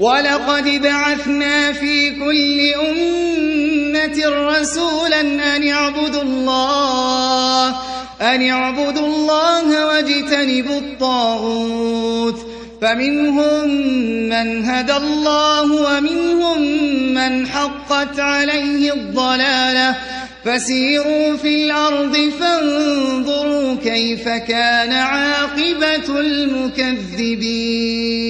ولقد بعثنا في كل أمة رسولا أن اعبدوا الله أن اعبدوا الله واجتنبوا الطاغوت. فمنهم من هدى الله ومنهم من حقت عليه الضلالة. فسيروا في الأرض فانظروا كيف كان عاقبة المكذبين.